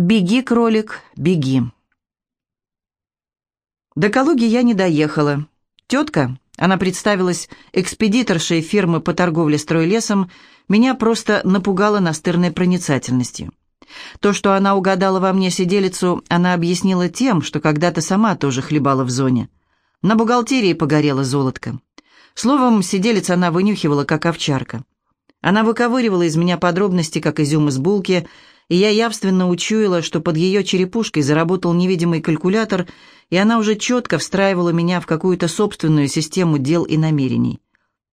Беги, кролик, беги. До Калуги я не доехала. Тетка, она представилась экспедиторшей фирмы по торговле стройлесом, меня просто напугала настырной проницательностью. То, что она угадала во мне сиделицу, она объяснила тем, что когда-то сама тоже хлебала в зоне. На бухгалтерии погорела золотко. Словом, сиделица она вынюхивала, как овчарка. Она выковыривала из меня подробности, как изюм из булки, и я явственно учуяла, что под ее черепушкой заработал невидимый калькулятор, и она уже четко встраивала меня в какую-то собственную систему дел и намерений.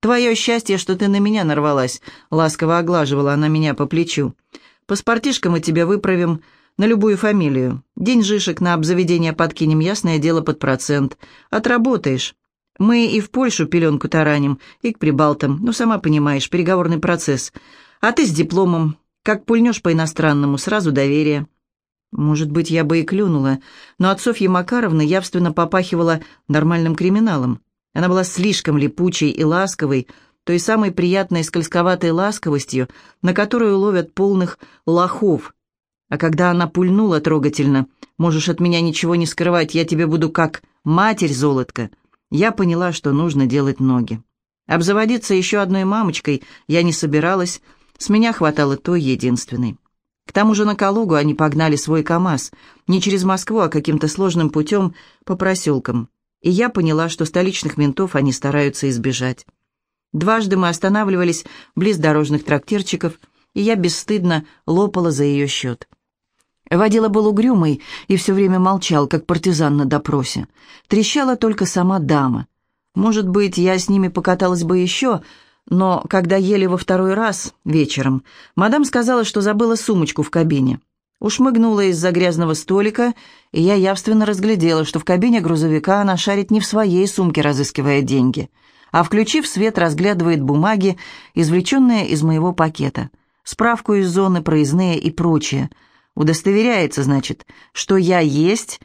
«Твое счастье, что ты на меня нарвалась», — ласково оглаживала она меня по плечу. «Паспортишко мы тебе выправим на любую фамилию. День жишек на обзаведение подкинем, ясное дело, под процент. Отработаешь. Мы и в Польшу пеленку тараним, и к прибалтам. Ну, сама понимаешь, переговорный процесс. А ты с дипломом. Как пульнешь по-иностранному, сразу доверие». Может быть, я бы и клюнула, но от Софьи Макаровны явственно попахивала нормальным криминалом. Она была слишком липучей и ласковой, той самой приятной скользковатой ласковостью, на которую ловят полных лохов. А когда она пульнула трогательно, «Можешь от меня ничего не скрывать, я тебе буду как матерь золотка», я поняла, что нужно делать ноги. Обзаводиться еще одной мамочкой я не собиралась, с меня хватало той единственной. К тому же на Калугу они погнали свой КАМАЗ, не через Москву, а каким-то сложным путем по проселкам. И я поняла, что столичных ментов они стараются избежать. Дважды мы останавливались близ дорожных трактирчиков, и я бесстыдно лопала за ее счет. Водила был угрюмый и все время молчал, как партизан на допросе. Трещала только сама дама. Может быть, я с ними покаталась бы еще, но когда ели во второй раз, вечером, мадам сказала, что забыла сумочку в кабине. Ушмыгнула из-за грязного столика, и я явственно разглядела, что в кабине грузовика она шарит не в своей сумке, разыскивая деньги, а, включив свет, разглядывает бумаги, извлеченные из моего пакета, справку из зоны, проездные и прочее. Удостоверяется, значит, что я есть,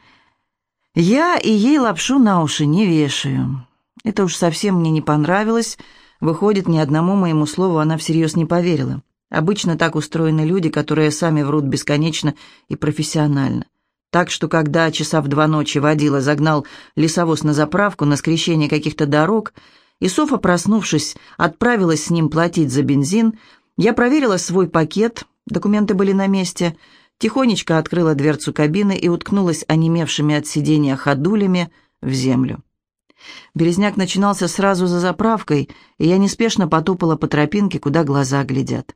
я и ей лапшу на уши не вешаю. Это уж совсем мне не понравилось, — Выходит, ни одному моему слову она всерьез не поверила. Обычно так устроены люди, которые сами врут бесконечно и профессионально. Так что, когда часа в два ночи водила загнал лесовоз на заправку на скрещение каких-то дорог, и Софа, проснувшись, отправилась с ним платить за бензин, я проверила свой пакет, документы были на месте, тихонечко открыла дверцу кабины и уткнулась онемевшими от сидения ходулями в землю. Березняк начинался сразу за заправкой, и я неспешно потопала по тропинке, куда глаза глядят.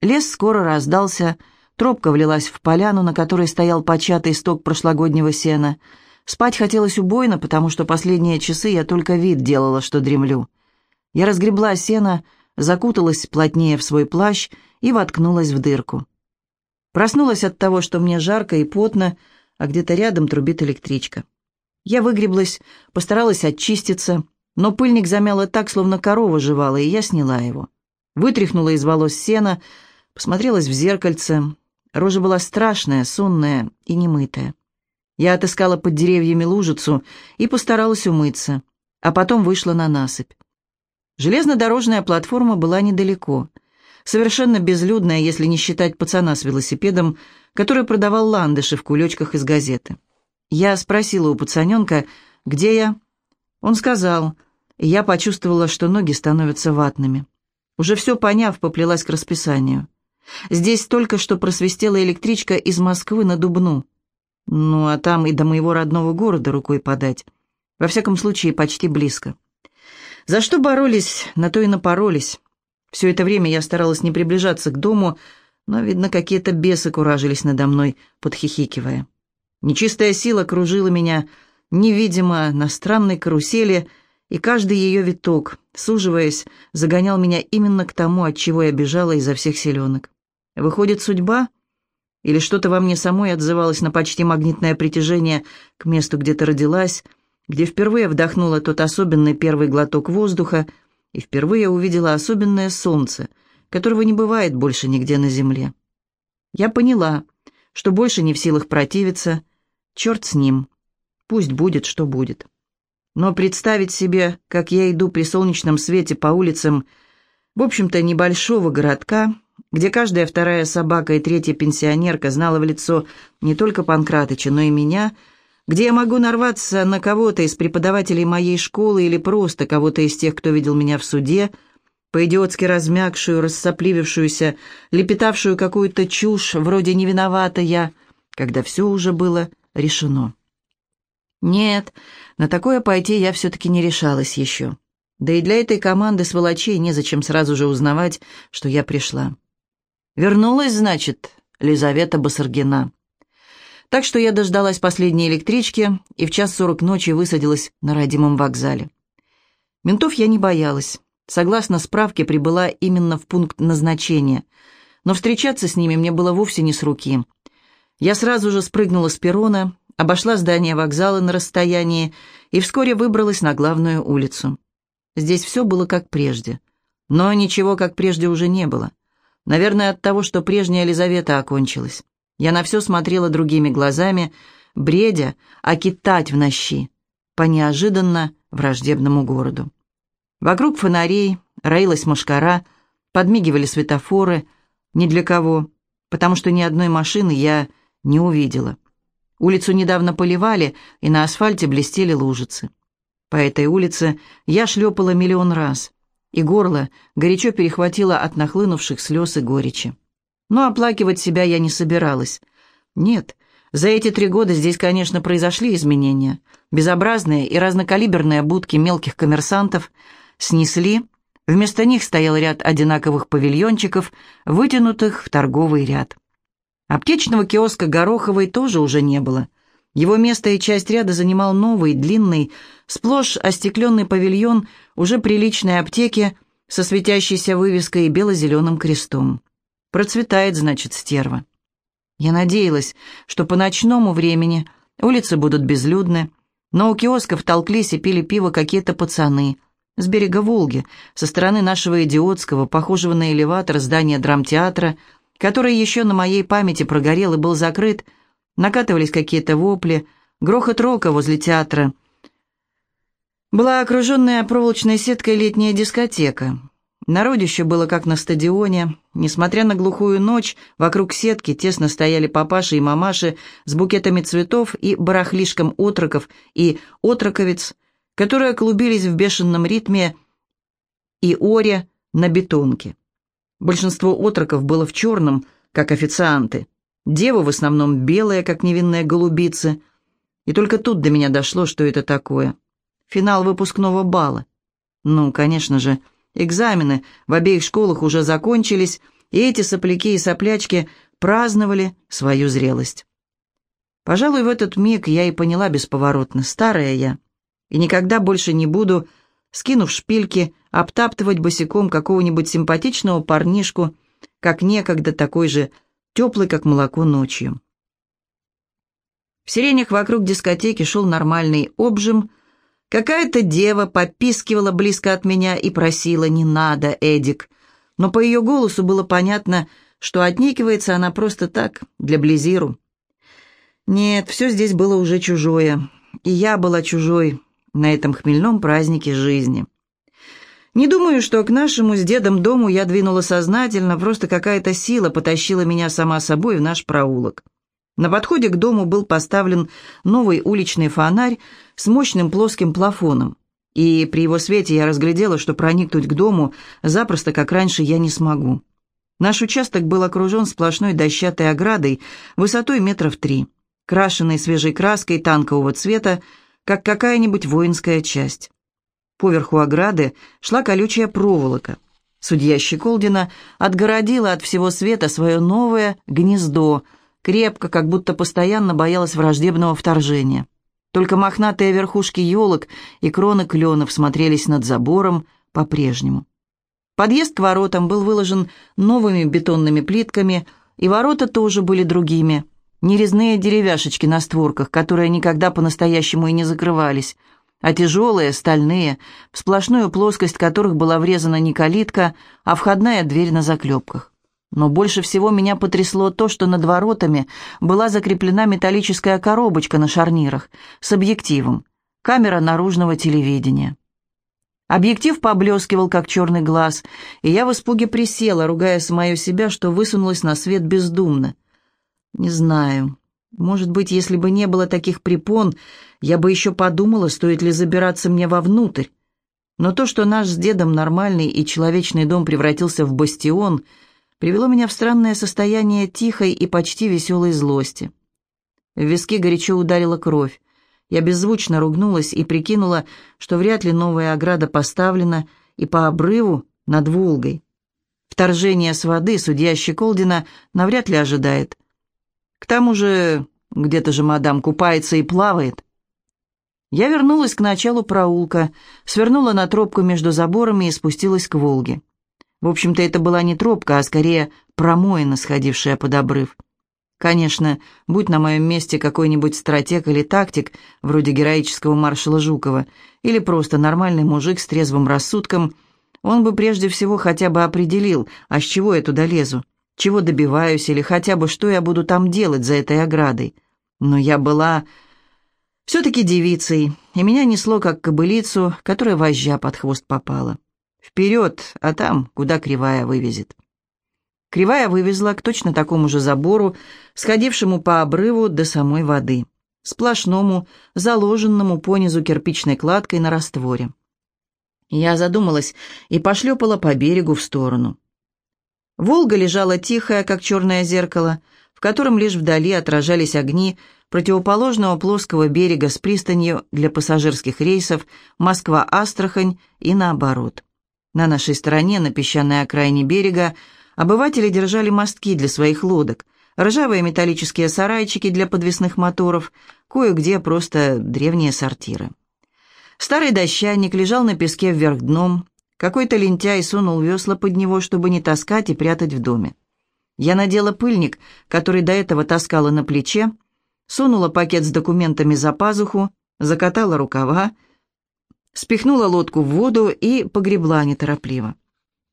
Лес скоро раздался, тропка влилась в поляну, на которой стоял початый сток прошлогоднего сена. Спать хотелось убойно, потому что последние часы я только вид делала, что дремлю. Я разгребла сено, закуталась плотнее в свой плащ и воткнулась в дырку. Проснулась от того, что мне жарко и потно, а где-то рядом трубит электричка. Я выгреблась, постаралась очиститься, но пыльник замяло так, словно корова жевала, и я сняла его. Вытряхнула из волос сена, посмотрелась в зеркальце. Рожа была страшная, сонная и немытая. Я отыскала под деревьями лужицу и постаралась умыться, а потом вышла на насыпь. Железнодорожная платформа была недалеко, совершенно безлюдная, если не считать пацана с велосипедом, который продавал ландыши в кулечках из газеты. Я спросила у пацаненка, где я. Он сказал, и я почувствовала, что ноги становятся ватными. Уже все поняв, поплелась к расписанию. Здесь только что просвистела электричка из Москвы на Дубну. Ну, а там и до моего родного города рукой подать. Во всяком случае, почти близко. За что боролись, на то и напоролись. Все это время я старалась не приближаться к дому, но, видно, какие-то бесы куражились надо мной, подхихикивая. Нечистая сила кружила меня невидимо на странной карусели, и каждый ее виток, суживаясь, загонял меня именно к тому, от чего я бежала изо всех селенок. Выходит, судьба? Или что-то во мне самой отзывалось на почти магнитное притяжение к месту, где ты родилась, где впервые вдохнула тот особенный первый глоток воздуха и впервые увидела особенное солнце, которого не бывает больше нигде на земле. Я поняла, что больше не в силах противиться, Черт с ним. Пусть будет, что будет. Но представить себе, как я иду при солнечном свете по улицам, в общем-то, небольшого городка, где каждая вторая собака и третья пенсионерка знала в лицо не только Панкратыча, но и меня, где я могу нарваться на кого-то из преподавателей моей школы или просто кого-то из тех, кто видел меня в суде, по-идиотски размягшую, рассопливившуюся, лепетавшую какую-то чушь, вроде «не виновата я», когда все уже было решено. Нет, на такое пойти я все-таки не решалась еще. Да и для этой команды сволочей незачем сразу же узнавать, что я пришла. Вернулась, значит, Лизавета Басаргина. Так что я дождалась последней электрички и в час сорок ночи высадилась на родимом вокзале. Ментов я не боялась. Согласно справке, прибыла именно в пункт назначения. Но встречаться с ними мне было вовсе не с руки. Я сразу же спрыгнула с перрона, обошла здание вокзала на расстоянии и вскоре выбралась на главную улицу. Здесь все было как прежде. Но ничего как прежде уже не было. Наверное, от того, что прежняя Елизавета окончилась. Я на все смотрела другими глазами, бредя, а китать в нощи, по неожиданно враждебному городу. Вокруг фонарей роилась мошкара, подмигивали светофоры, ни для кого, потому что ни одной машины я не увидела. Улицу недавно поливали, и на асфальте блестели лужицы. По этой улице я шлепала миллион раз и горло горячо перехватило от нахлынувших слез и горечи. Но оплакивать себя я не собиралась. Нет, за эти три года здесь, конечно, произошли изменения. Безобразные и разнокалиберные будки мелких коммерсантов снесли, вместо них стоял ряд одинаковых павильончиков, вытянутых в торговый ряд. Аптечного киоска Гороховой тоже уже не было. Его место и часть ряда занимал новый, длинный, сплошь остекленный павильон уже приличной аптеки со светящейся вывеской и бело-зеленым крестом. Процветает, значит, стерва. Я надеялась, что по ночному времени улицы будут безлюдны, но у киосков толклись и пили пиво какие-то пацаны с берега Волги, со стороны нашего идиотского, похожего на элеватор здания драмтеатра, который еще на моей памяти прогорел и был закрыт, накатывались какие-то вопли, грохот рока возле театра. Была окруженная проволочной сеткой летняя дискотека. Народище было как на стадионе. Несмотря на глухую ночь, вокруг сетки тесно стояли папаши и мамаши с букетами цветов и барахлишком отроков и отроковиц, которые клубились в бешеном ритме и оре на бетонке. Большинство отроков было в черном, как официанты. Девы в основном белые, как невинные голубицы. И только тут до меня дошло, что это такое. Финал выпускного бала. Ну, конечно же, экзамены в обеих школах уже закончились, и эти сопляки и соплячки праздновали свою зрелость. Пожалуй, в этот миг я и поняла бесповоротно, старая я, и никогда больше не буду, скинув шпильки, обтаптывать босиком какого-нибудь симпатичного парнишку, как некогда такой же теплый, как молоко ночью. В сиренях вокруг дискотеки шел нормальный обжим. Какая-то дева попискивала близко от меня и просила «не надо, Эдик». Но по ее голосу было понятно, что отнекивается она просто так, для Близиру. Нет, все здесь было уже чужое, и я была чужой на этом хмельном празднике жизни. Не думаю, что к нашему с дедом дому я двинула сознательно, просто какая-то сила потащила меня сама собой в наш проулок. На подходе к дому был поставлен новый уличный фонарь с мощным плоским плафоном, и при его свете я разглядела, что проникнуть к дому запросто, как раньше, я не смогу. Наш участок был окружен сплошной дощатой оградой высотой метров три, крашенной свежей краской танкового цвета, как какая-нибудь воинская часть. Поверху ограды шла колючая проволока. Судья Щеколдина отгородила от всего света свое новое гнездо, крепко, как будто постоянно боялась враждебного вторжения. Только мохнатые верхушки елок и кроны кленов смотрелись над забором по-прежнему. Подъезд к воротам был выложен новыми бетонными плитками, и ворота тоже были другими. Нерезные деревяшечки на створках, которые никогда по-настоящему и не закрывались – а тяжелые, стальные, в сплошную плоскость которых была врезана не калитка, а входная дверь на заклепках. Но больше всего меня потрясло то, что над воротами была закреплена металлическая коробочка на шарнирах с объективом, камера наружного телевидения. Объектив поблескивал, как черный глаз, и я в испуге присела, ругая самое себя, что высунулась на свет бездумно. Не знаю. Может быть, если бы не было таких препон, я бы еще подумала, стоит ли забираться мне вовнутрь. Но то, что наш с дедом нормальный и человечный дом превратился в бастион, привело меня в странное состояние тихой и почти веселой злости. В виски горячо ударила кровь. Я беззвучно ругнулась и прикинула, что вряд ли новая ограда поставлена и по обрыву над Волгой. Вторжение с воды судья Щеколдина навряд ли ожидает. К тому же, где-то же мадам купается и плавает. Я вернулась к началу проулка, свернула на тропку между заборами и спустилась к Волге. В общем-то, это была не тропка, а скорее промоина, сходившая под обрыв. Конечно, будь на моем месте какой-нибудь стратег или тактик, вроде героического маршала Жукова, или просто нормальный мужик с трезвым рассудком, он бы прежде всего хотя бы определил, а с чего я туда лезу, чего добиваюсь, или хотя бы что я буду там делать за этой оградой. Но я была все-таки девицей, и меня несло как кобылицу, которая вожжа под хвост попала. Вперед, а там, куда кривая вывезет. Кривая вывезла к точно такому же забору, сходившему по обрыву до самой воды, сплошному, заложенному понизу кирпичной кладкой на растворе. Я задумалась и пошлепала по берегу в сторону. Волга лежала тихая, как черное зеркало, в котором лишь вдали отражались огни противоположного плоского берега с пристанью для пассажирских рейсов Москва-Астрахань и наоборот. На нашей стороне, на песчаной окраине берега, Обыватели держали мостки для своих лодок, ржавые металлические сарайчики для подвесных моторов, кое-где просто древние сортиры. Старый дощаник лежал на песке вверх дном, какой-то лентяй сунул весла под него, чтобы не таскать и прятать в доме. Я надела пыльник, который до этого таскала на плече, сунула пакет с документами за пазуху, закатала рукава, спихнула лодку в воду и погребла неторопливо.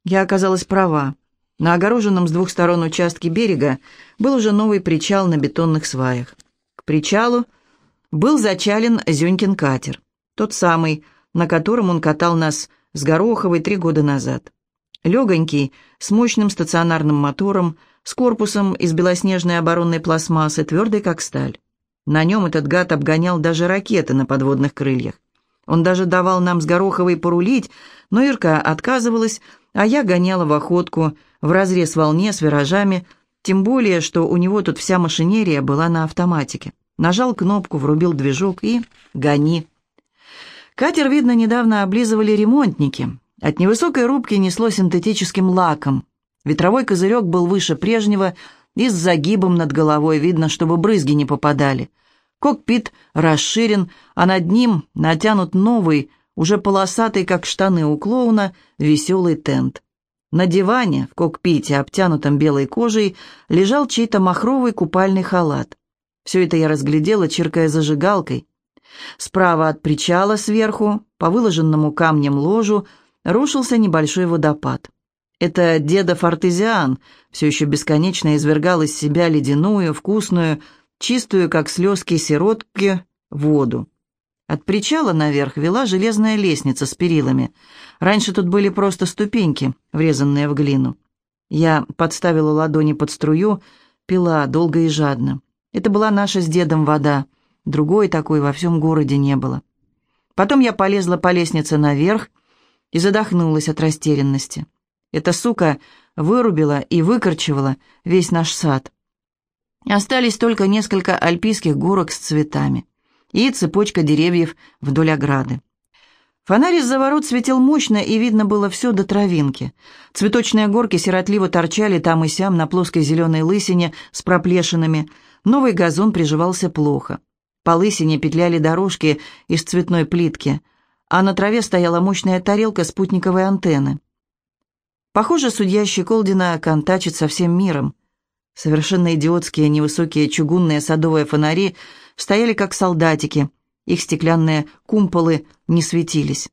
Я оказалась права. На огороженном с двух сторон участке берега был уже новый причал на бетонных сваях. К причалу был зачален Зюнькин катер, тот самый, на котором он катал нас с Гороховой три года назад. Легонький, с мощным стационарным мотором, с корпусом из белоснежной оборонной пластмассы, твердый как сталь. На нем этот гад обгонял даже ракеты на подводных крыльях. Он даже давал нам с Гороховой порулить, но Ирка отказывалась, а я гоняла в охотку, в разрез волне с виражами, тем более, что у него тут вся машинерия была на автоматике. Нажал кнопку, врубил движок и гони. Катер, видно, недавно облизывали ремонтники. От невысокой рубки несло синтетическим лаком. Ветровой козырек был выше прежнего и с загибом над головой, видно, чтобы брызги не попадали. Кокпит расширен, а над ним натянут новый, уже полосатый, как штаны у клоуна, веселый тент. На диване в кокпите, обтянутом белой кожей, лежал чей-то махровый купальный халат. Все это я разглядела, чиркая зажигалкой. Справа от причала сверху, по выложенному камнем ложу, рушился небольшой водопад. Это дедов артезиан все еще бесконечно извергал из себя ледяную, вкусную, чистую, как слезки сиротки, воду. От причала наверх вела железная лестница с перилами. Раньше тут были просто ступеньки, врезанные в глину. Я подставила ладони под струю, пила долго и жадно. Это была наша с дедом вода. Другой такой во всем городе не было. Потом я полезла по лестнице наверх и задохнулась от растерянности. Эта сука вырубила и выкорчевала весь наш сад. Остались только несколько альпийских горок с цветами и цепочка деревьев вдоль ограды. Фонарь из-за ворот светил мощно, и видно было все до травинки. Цветочные горки сиротливо торчали там и сям на плоской зеленой лысине с проплешинами. Новый газон приживался плохо. По лысине петляли дорожки из цветной плитки, а на траве стояла мощная тарелка спутниковой антенны. Похоже, судья Щеколдина контачит со всем миром. Совершенно идиотские невысокие чугунные садовые фонари стояли как солдатики, их стеклянные кумполы не светились.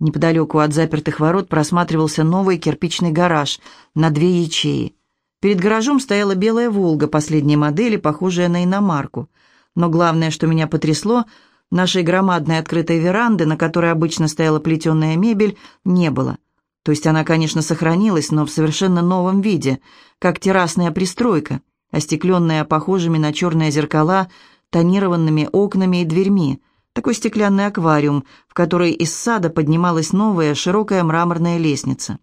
Неподалеку от запертых ворот просматривался новый кирпичный гараж на две ячеи. Перед гаражом стояла белая «Волга» последней модели, похожая на иномарку. Но главное, что меня потрясло, нашей громадной открытой веранды, на которой обычно стояла плетеная мебель, не было. То есть она, конечно, сохранилась, но в совершенно новом виде, как террасная пристройка, остекленная похожими на черные зеркала, тонированными окнами и дверьми, такой стеклянный аквариум, в который из сада поднималась новая широкая мраморная лестница.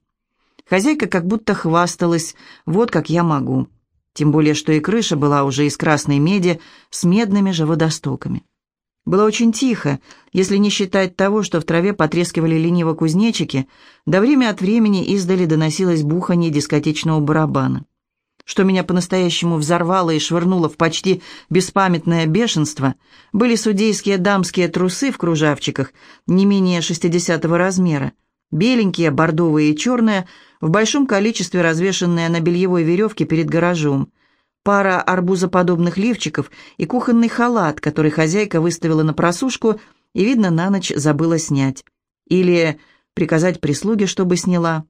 Хозяйка как будто хвасталась, вот как я могу. Тем более, что и крыша была уже из красной меди с медными же водостоками. Было очень тихо, если не считать того, что в траве потрескивали лениво кузнечики, да время от времени издали доносилось бухание дискотечного барабана. Что меня по-настоящему взорвало и швырнуло в почти беспамятное бешенство, были судейские дамские трусы в кружавчиках не менее шестидесятого размера, беленькие, бордовые и черные, в большом количестве развешенные на бельевой веревке перед гаражом, пара арбузоподобных лифчиков и кухонный халат, который хозяйка выставила на просушку и, видно, на ночь забыла снять. Или приказать прислуге, чтобы сняла.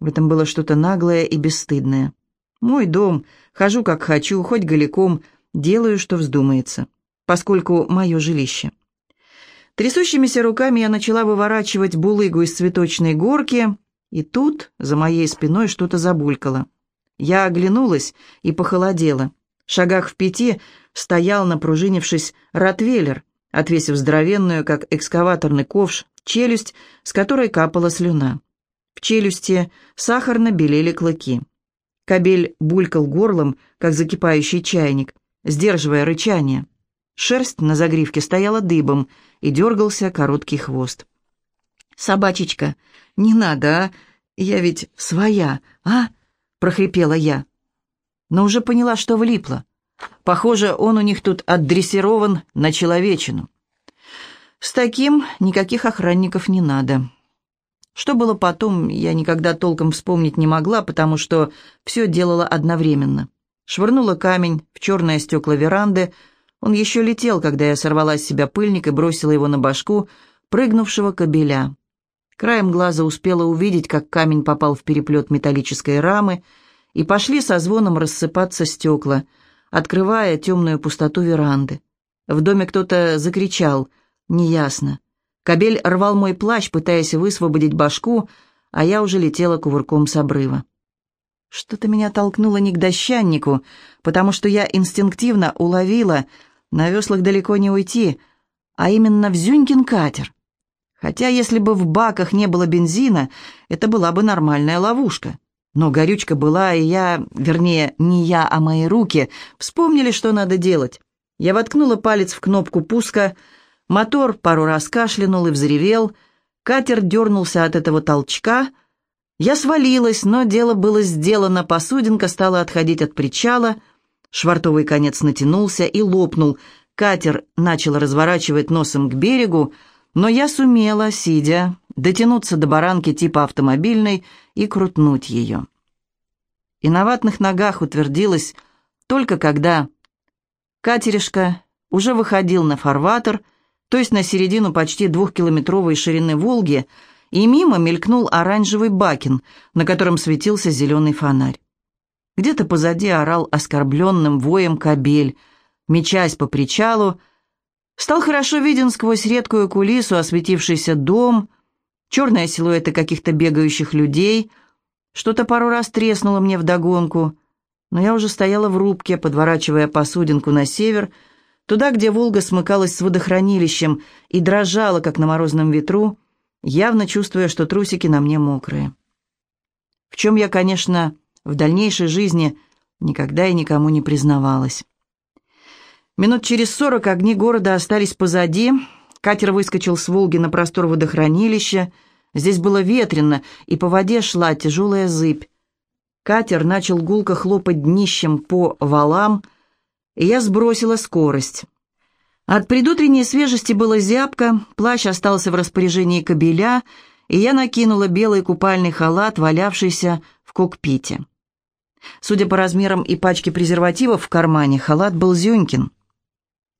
В этом было что-то наглое и бесстыдное. Мой дом, хожу как хочу, хоть голиком, делаю, что вздумается, поскольку мое жилище. Трясущимися руками я начала выворачивать булыгу из цветочной горки, и тут за моей спиной что-то забулькало. Я оглянулась и похолодела. В шагах в пяти стоял, напружинившись, ротвейлер, отвесив здоровенную, как экскаваторный ковш, челюсть, с которой капала слюна. В челюсти сахарно белели клыки. Кобель булькал горлом, как закипающий чайник, сдерживая рычание. Шерсть на загривке стояла дыбом, и дергался короткий хвост. «Собачечка, не надо, а? Я ведь своя, а?» прохрипела я. Но уже поняла, что влипла. Похоже, он у них тут отдрессирован на человечину. С таким никаких охранников не надо. Что было потом, я никогда толком вспомнить не могла, потому что все делала одновременно. Швырнула камень в черное стекла веранды. Он еще летел, когда я сорвала с себя пыльник и бросила его на башку прыгнувшего кобеля. Краем глаза успела увидеть, как камень попал в переплет металлической рамы, и пошли со звоном рассыпаться стекла, открывая темную пустоту веранды. В доме кто-то закричал, неясно. Кобель рвал мой плащ, пытаясь высвободить башку, а я уже летела кувырком с обрыва. Что-то меня толкнуло не к дощаннику, потому что я инстинктивно уловила, на веслах далеко не уйти, а именно в Зюнькин катер. Хотя, если бы в баках не было бензина, это была бы нормальная ловушка. Но горючка была, и я, вернее, не я, а мои руки, вспомнили, что надо делать. Я воткнула палец в кнопку пуска, мотор пару раз кашлянул и взревел, катер дернулся от этого толчка. Я свалилась, но дело было сделано, посудинка стала отходить от причала, швартовый конец натянулся и лопнул, катер начал разворачивать носом к берегу, но я сумела, сидя, дотянуться до баранки типа автомобильной и крутнуть ее. И на ватных ногах утвердилась только когда катеришка уже выходил на фарватер, то есть на середину почти двухкилометровой ширины Волги, и мимо мелькнул оранжевый бакин, на котором светился зеленый фонарь. Где-то позади орал оскорбленным воем кобель, мечась по причалу, Стал хорошо виден сквозь редкую кулису осветившийся дом, черные силуэты каких-то бегающих людей. Что-то пару раз треснуло мне вдогонку, но я уже стояла в рубке, подворачивая посудинку на север, туда, где Волга смыкалась с водохранилищем и дрожала, как на морозном ветру, явно чувствуя, что трусики на мне мокрые. В чем я, конечно, в дальнейшей жизни никогда и никому не признавалась. Минут через сорок огни города остались позади. Катер выскочил с Волги на простор водохранилища. Здесь было ветрено, и по воде шла тяжелая зыбь. Катер начал гулко хлопать днищем по валам, и я сбросила скорость. От предутренней свежести было зябко, плащ остался в распоряжении кобеля, и я накинула белый купальный халат, валявшийся в кокпите. Судя по размерам и пачке презервативов в кармане, халат был Зюнькин.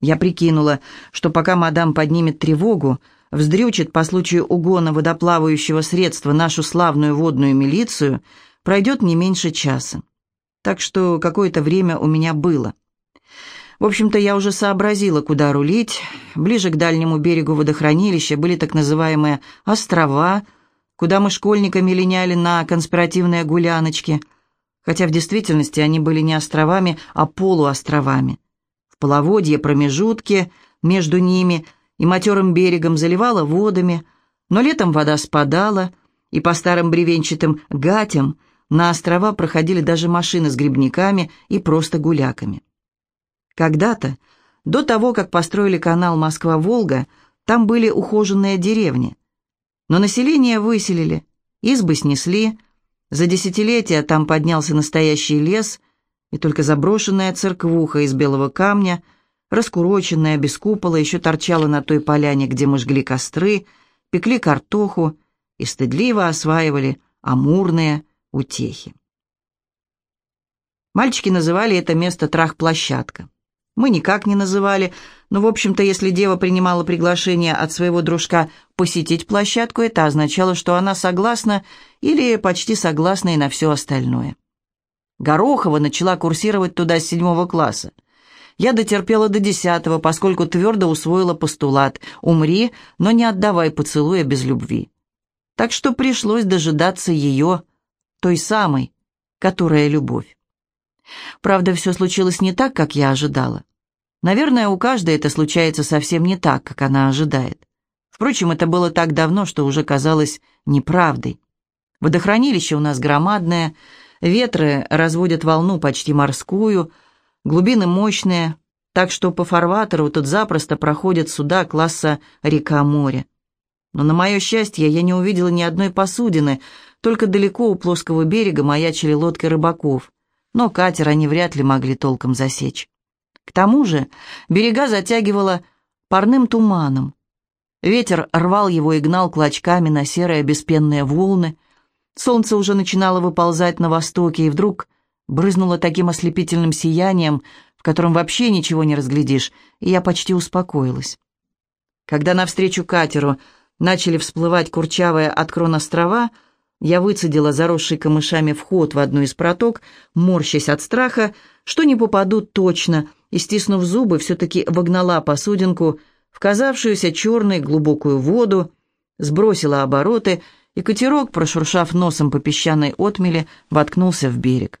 Я прикинула, что пока мадам поднимет тревогу, вздрючит по случаю угона водоплавающего средства нашу славную водную милицию, пройдет не меньше часа. Так что какое-то время у меня было. В общем-то, я уже сообразила, куда рулить. Ближе к дальнему берегу водохранилища были так называемые «острова», куда мы школьниками линяли на конспиративные гуляночки, хотя в действительности они были не островами, а полуостровами. Половодье промежутки между ними и матерым берегом заливало водами, но летом вода спадала, и по старым бревенчатым гатям на острова проходили даже машины с грибниками и просто гуляками. Когда-то, до того, как построили канал Москва-Волга, там были ухоженные деревни. Но население выселили, избы снесли, за десятилетия там поднялся настоящий лес, и только заброшенная церквуха из белого камня, раскуроченная, без купола, еще торчала на той поляне, где мы жгли костры, пекли картоху и стыдливо осваивали амурные утехи. Мальчики называли это место трах-площадка. Мы никак не называли, но, в общем-то, если дева принимала приглашение от своего дружка посетить площадку, это означало, что она согласна или почти согласна и на все остальное. Горохова начала курсировать туда с седьмого класса. Я дотерпела до десятого, поскольку твердо усвоила постулат «умри, но не отдавай поцелуя без любви». Так что пришлось дожидаться ее, той самой, которая любовь. Правда, все случилось не так, как я ожидала. Наверное, у каждой это случается совсем не так, как она ожидает. Впрочем, это было так давно, что уже казалось неправдой. Водохранилище у нас громадное, ветры разводят волну почти морскую, глубины мощные, так что по фарватеру тут запросто проходят суда класса река-море. Но на мое счастье я не увидела ни одной посудины, только далеко у плоского берега маячили лодки рыбаков но катер они вряд ли могли толком засечь. К тому же берега затягивало парным туманом. Ветер рвал его и гнал клочками на серые беспенные волны. Солнце уже начинало выползать на востоке, и вдруг брызнуло таким ослепительным сиянием, в котором вообще ничего не разглядишь, и я почти успокоилась. Когда навстречу катеру начали всплывать курчавые от крон острова — я выцедила заросший камышами вход в одну из проток, морщась от страха, что не попаду точно, и, стиснув зубы, все-таки вогнала посудинку в казавшуюся черной глубокую воду, сбросила обороты, и катерок, прошуршав носом по песчаной отмеле, воткнулся в берег.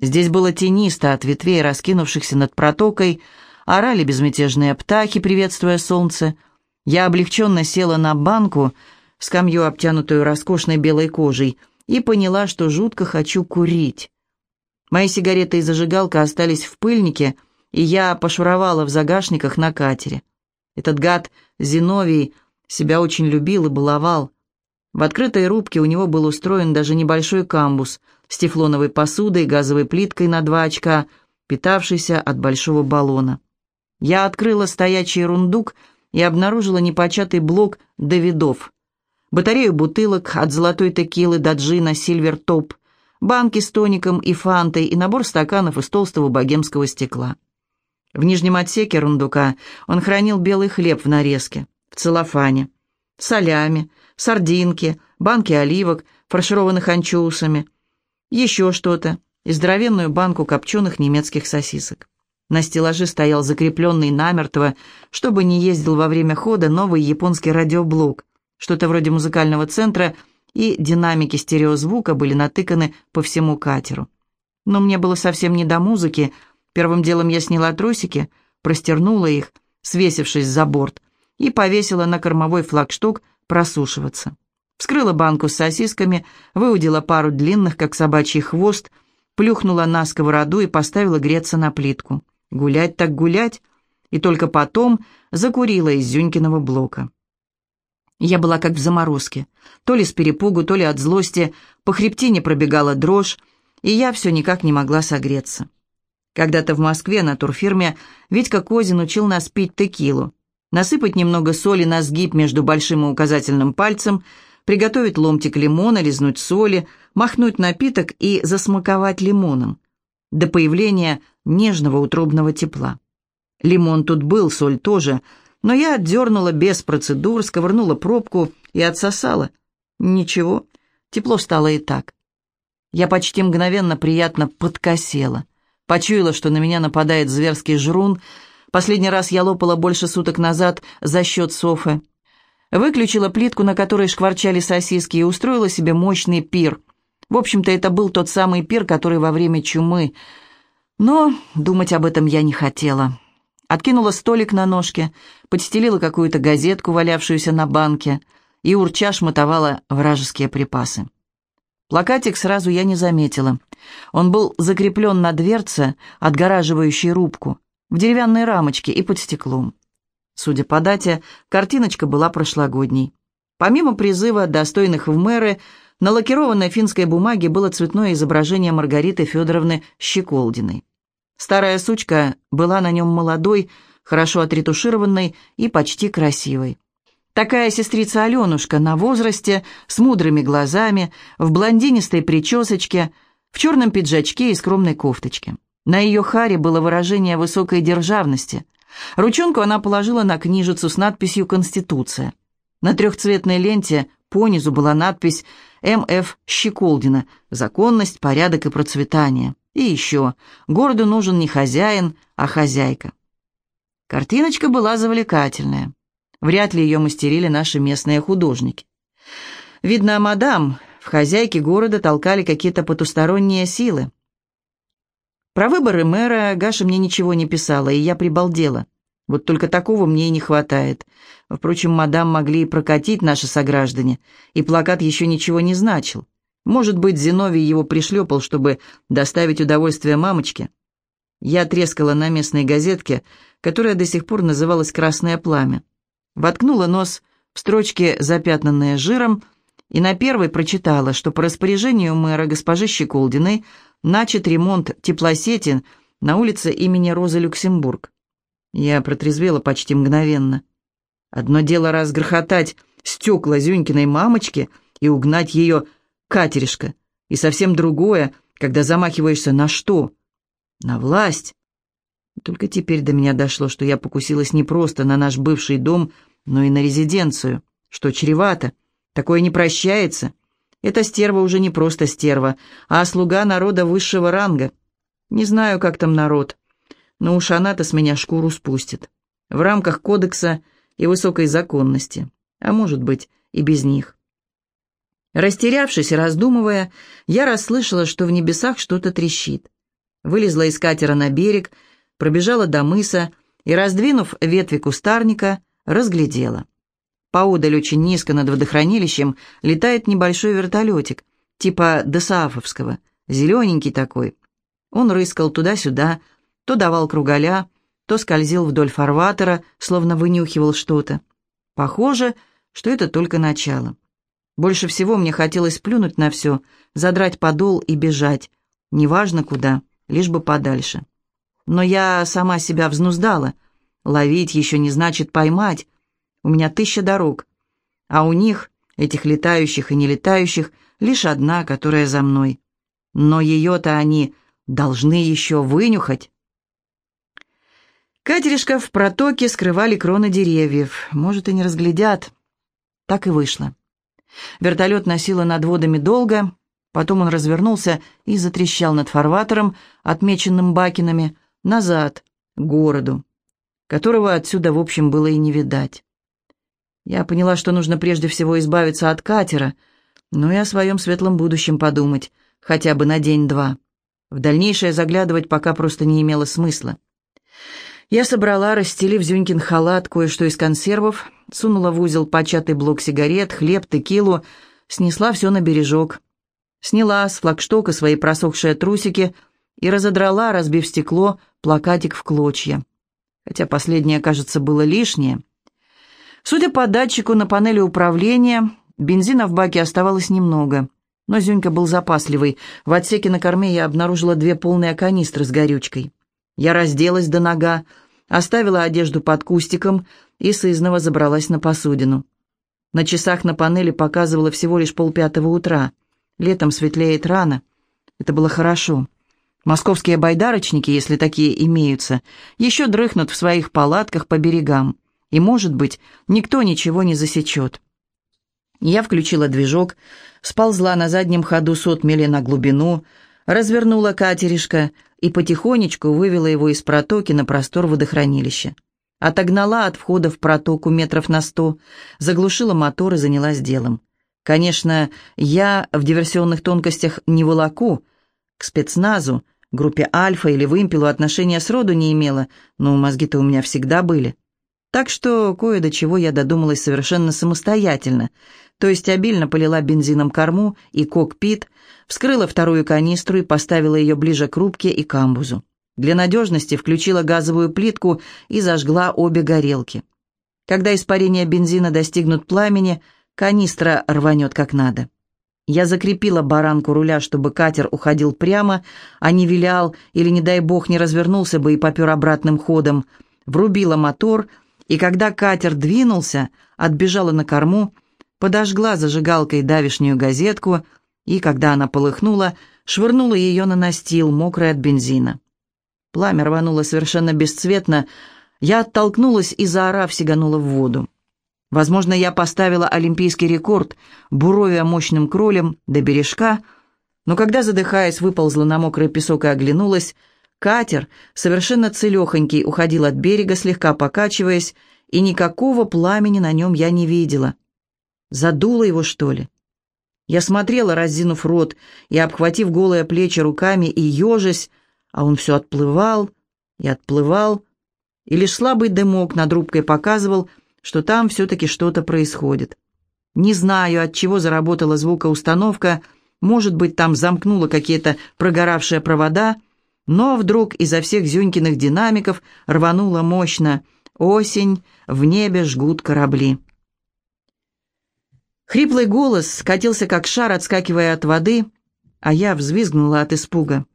Здесь было тенисто от ветвей, раскинувшихся над протокой, орали безмятежные птахи, приветствуя солнце. Я облегченно села на банку, скамью, обтянутую роскошной белой кожей, и поняла, что жутко хочу курить. Мои сигареты и зажигалка остались в пыльнике, и я пошуровала в загашниках на катере. Этот гад Зиновий себя очень любил и баловал. В открытой рубке у него был устроен даже небольшой камбус с тефлоновой посудой, газовой плиткой на два очка, питавшийся от большого баллона. Я открыла стоячий рундук и обнаружила непочатый блок Давидов батарею бутылок от золотой текилы до джина «Сильвер Топ», банки с тоником и фантой и набор стаканов из толстого богемского стекла. В нижнем отсеке рундука он хранил белый хлеб в нарезке, в целлофане, солями, сардинки, банки оливок, фаршированных анчоусами, еще что-то, и здоровенную банку копченых немецких сосисок. На стеллаже стоял закрепленный намертво, чтобы не ездил во время хода, новый японский радиоблок, что-то вроде музыкального центра, и динамики стереозвука были натыканы по всему катеру. Но мне было совсем не до музыки. Первым делом я сняла трусики, простернула их, свесившись за борт, и повесила на кормовой флагшток просушиваться. Вскрыла банку с сосисками, выудила пару длинных, как собачий хвост, плюхнула на сковороду и поставила греться на плитку. Гулять так гулять, и только потом закурила из Зюнькиного блока. Я была как в заморозке. То ли с перепугу, то ли от злости. По хребтине пробегала дрожь, и я все никак не могла согреться. Когда-то в Москве на турфирме Витька Козин учил нас пить текилу. Насыпать немного соли на сгиб между большим и указательным пальцем, приготовить ломтик лимона, лизнуть соли, махнуть напиток и засмаковать лимоном. До появления нежного утробного тепла. Лимон тут был, соль тоже – но я отдернула без процедур, сковырнула пробку и отсосала. Ничего, тепло стало и так. Я почти мгновенно приятно подкосела. Почуяла, что на меня нападает зверский жрун. Последний раз я лопала больше суток назад за счет Софы. Выключила плитку, на которой шкварчали сосиски, и устроила себе мощный пир. В общем-то, это был тот самый пир, который во время чумы. Но думать об этом я не хотела. Откинула столик на ножке, подстелила какую-то газетку, валявшуюся на банке, и урча шмотовала вражеские припасы. Плакатик сразу я не заметила. Он был закреплен на дверце, отгораживающей рубку, в деревянной рамочке и под стеклом. Судя по дате, картиночка была прошлогодней. Помимо призыва достойных в мэры, на лакированной финской бумаге было цветное изображение Маргариты Федоровны Щеколдиной. Старая сучка была на нем молодой, хорошо отретушированной и почти красивой. Такая сестрица Аленушка на возрасте, с мудрыми глазами, в блондинистой причесочке, в черном пиджачке и скромной кофточке. На ее харе было выражение высокой державности. Ручонку она положила на книжицу с надписью «Конституция». На трехцветной ленте понизу была надпись «М.Ф. Щеколдина. Законность, порядок и процветание». И еще «Городу нужен не хозяин, а хозяйка». Картиночка была завлекательная. Вряд ли ее мастерили наши местные художники. Видно, мадам, в хозяйке города толкали какие-то потусторонние силы. Про выборы мэра Гаша мне ничего не писала, и я прибалдела. Вот только такого мне и не хватает. Впрочем, мадам могли и прокатить наши сограждане, и плакат еще ничего не значил. Может быть, Зиновий его пришлепал, чтобы доставить удовольствие мамочке. Я трескала на местной газетке, которая до сих пор называлась «Красное пламя». Воткнула нос в строчки, запятнанные жиром, и на первой прочитала, что по распоряжению мэра госпожи Щеколдиной начат ремонт теплосети на улице имени Розы Люксембург. Я протрезвела почти мгновенно. Одно дело разгрохотать стекла Зюнькиной мамочки и угнать ее катеришка, и совсем другое, когда замахиваешься на что? На власть. Только теперь до меня дошло, что я покусилась не просто на наш бывший дом, но и на резиденцию, что чревато. Такое не прощается. Эта стерва уже не просто стерва, а слуга народа высшего ранга. Не знаю, как там народ, но уж она-то с меня шкуру спустит. В рамках кодекса и высокой законности, а может быть и без них. Растерявшись и раздумывая, я расслышала, что в небесах что-то трещит. Вылезла из катера на берег, пробежала до мыса и, раздвинув ветви кустарника, разглядела. Поодаль очень низко над водохранилищем летает небольшой вертолетик, типа Десаафовского, зелененький такой. Он рыскал туда-сюда, то давал кругаля, то скользил вдоль фарватера, словно вынюхивал что-то. Похоже, что это только начало. Больше всего мне хотелось плюнуть на все, задрать подол и бежать, неважно куда, лишь бы подальше. Но я сама себя взнуздала. Ловить еще не значит поймать. У меня тысяча дорог. А у них, этих летающих и не летающих, лишь одна, которая за мной. Но ее-то они должны еще вынюхать. Катеришка в протоке скрывали кроны деревьев. Может, и не разглядят. Так и вышло. Вертолет носило над водами долго, потом он развернулся и затрещал над фарватером, отмеченным бакинами, назад, к городу, которого отсюда, в общем, было и не видать. Я поняла, что нужно прежде всего избавиться от катера, но и о своем светлом будущем подумать, хотя бы на день-два. В дальнейшее заглядывать пока просто не имело смысла. Я собрала, расстелив Зюнькин халат, кое-что из консервов, сунула в узел початый блок сигарет, хлеб, текилу, снесла все на бережок. Сняла с флагштока свои просохшие трусики и разодрала, разбив стекло, плакатик в клочья. Хотя последнее, кажется, было лишнее. Судя по датчику на панели управления, бензина в баке оставалось немного. Но Зюнька был запасливый. В отсеке на корме я обнаружила две полные канистры с горючкой. Я разделась до нога, оставила одежду под кустиком и сызново забралась на посудину. На часах на панели показывало всего лишь полпятого утра. Летом светлеет рано. Это было хорошо. Московские байдарочники, если такие имеются, еще дрыхнут в своих палатках по берегам, и, может быть, никто ничего не засечет. Я включила движок, сползла на заднем ходу с отмели на глубину, развернула катеришка и потихонечку вывела его из протоки на простор водохранилища. Отогнала от входа в протоку метров на сто, заглушила мотор и занялась делом. Конечно, я в диверсионных тонкостях не волоку. К спецназу, группе «Альфа» или «Вымпелу» отношения сроду не имела, но мозги-то у меня всегда были. Так что кое до чего я додумалась совершенно самостоятельно, то есть обильно полила бензином корму и кокпит, вскрыла вторую канистру и поставила ее ближе к рубке и камбузу. Для надежности включила газовую плитку и зажгла обе горелки. Когда испарения бензина достигнут пламени, канистра рванет как надо. Я закрепила баранку руля, чтобы катер уходил прямо, а не вилял или, не дай бог, не развернулся бы и попер обратным ходом. Врубила мотор — и когда катер двинулся, отбежала на корму, подожгла зажигалкой давишнюю газетку и, когда она полыхнула, швырнула ее на настил, мокрый от бензина. Пламя рвануло совершенно бесцветно, я оттолкнулась и, заорав, сиганула в воду. Возможно, я поставила олимпийский рекорд, буровя мощным кролем до бережка, но когда, задыхаясь, выползла на мокрый песок и оглянулась, Катер, совершенно целехонький, уходил от берега, слегка покачиваясь, и никакого пламени на нем я не видела. Задуло его, что ли? Я смотрела, разинув рот и обхватив голые плечи руками и ежась, а он все отплывал и отплывал, и лишь слабый дымок над рубкой показывал, что там все-таки что-то происходит. Не знаю, от чего заработала звукоустановка, может быть, там замкнуло какие-то прогоравшие провода — но вдруг изо всех Зюнькиных динамиков рвануло мощно. Осень, в небе жгут корабли. Хриплый голос скатился, как шар, отскакивая от воды, а я взвизгнула от испуга.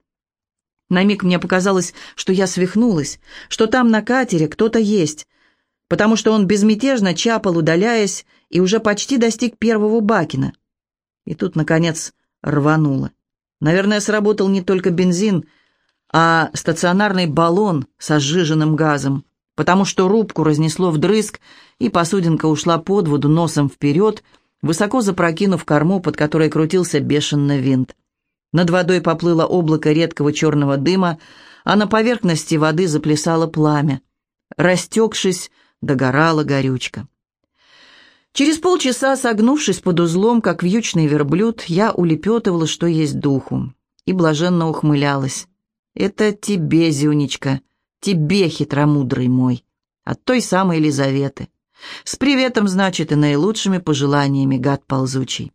На миг мне показалось, что я свихнулась, что там на катере кто-то есть, потому что он безмятежно чапал, удаляясь, и уже почти достиг первого Бакина. И тут, наконец, рвануло. Наверное, сработал не только бензин — а стационарный баллон со сжиженным газом, потому что рубку разнесло вдрызг, и посудинка ушла под воду носом вперед, высоко запрокинув корму, под которой крутился бешено винт. Над водой поплыло облако редкого черного дыма, а на поверхности воды заплясало пламя. Растекшись, догорала горючка. Через полчаса, согнувшись под узлом, как вьючный верблюд, я улепетывала, что есть духу, и блаженно ухмылялась. Это тебе, Зюнечка, тебе, хитромудрый мой, от той самой Елизаветы. С приветом, значит, и наилучшими пожеланиями, гад ползучий.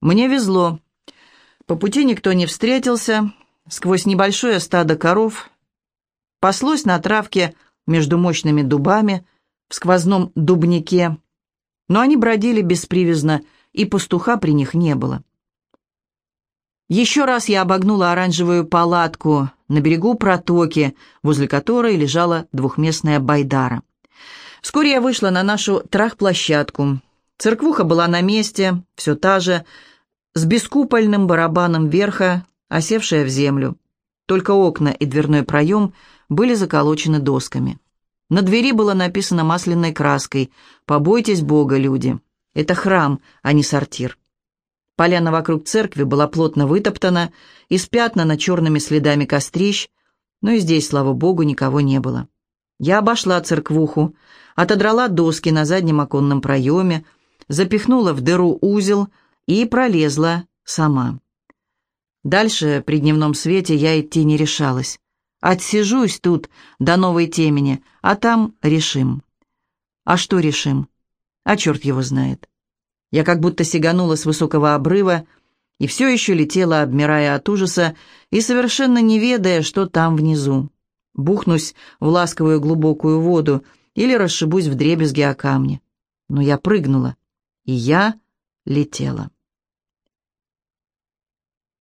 Мне везло. По пути никто не встретился. Сквозь небольшое стадо коров паслось на травке между мощными дубами в сквозном дубнике, но они бродили беспривязно, и пастуха при них не было. Еще раз я обогнула оранжевую палатку на берегу протоки, возле которой лежала двухместная байдара. Вскоре я вышла на нашу трахплощадку. Церквуха была на месте, все та же, с бескупольным барабаном верха, осевшая в землю. Только окна и дверной проем были заколочены досками. На двери было написано масляной краской «Побойтесь Бога, люди». Это храм, а не сортир. Поляна вокруг церкви была плотно вытоптана, испятнана черными следами кострищ, но и здесь, слава богу, никого не было. Я обошла церквуху, отодрала доски на заднем оконном проеме, запихнула в дыру узел и пролезла сама. Дальше, при дневном свете, я идти не решалась. Отсижусь тут до новой темени, а там решим. А что решим? А черт его знает. Я как будто сиганула с высокого обрыва и все еще летела, обмирая от ужаса и совершенно не ведая, что там внизу. Бухнусь в ласковую глубокую воду или расшибусь в дребезги о камни. Но я прыгнула, и я летела.